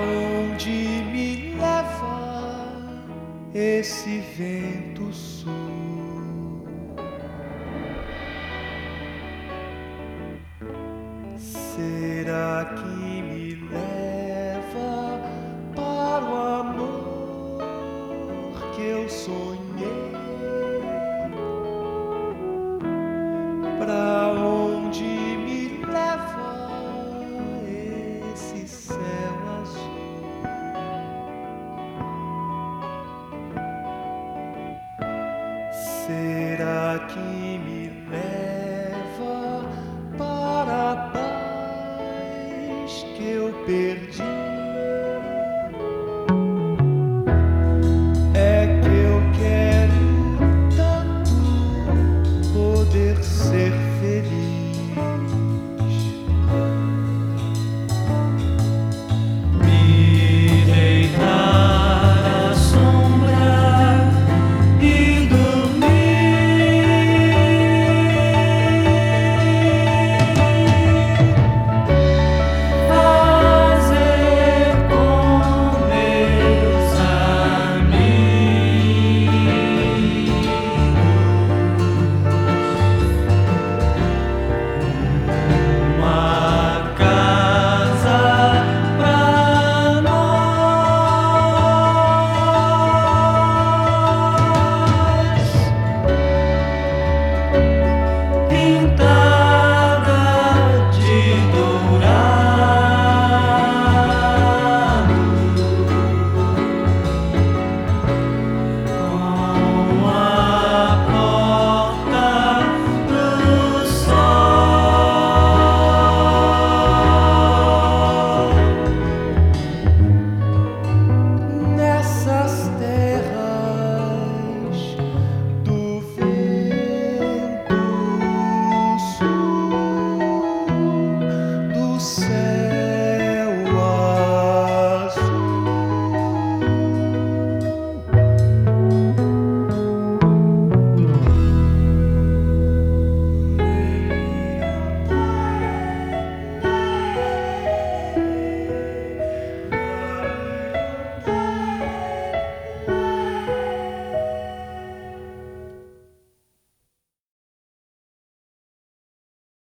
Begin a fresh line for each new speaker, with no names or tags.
onde me leva esse vento sul? Será que me leva para o amor que eu sonhei? será que me leva?